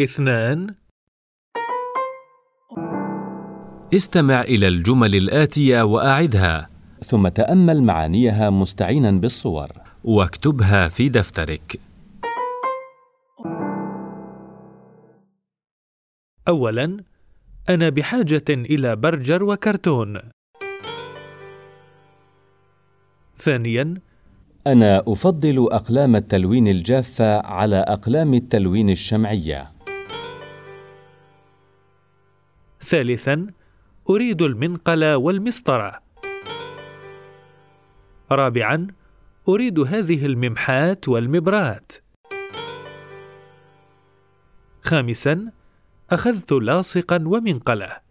اثنان استمع إلى الجمل الآتية وأعدها ثم تأمل معانيها مستعينا بالصور واكتبها في دفترك أولاً أنا بحاجة إلى برجر وكرتون. ثانياً أنا أفضل أقلام التلوين الجافة على أقلام التلوين الشمعية. ثالثاً أريد المنقل والمسطرة. رابعاً أريد هذه الممحات والمبرات. خامساً أخذت لاصقا ومنقلة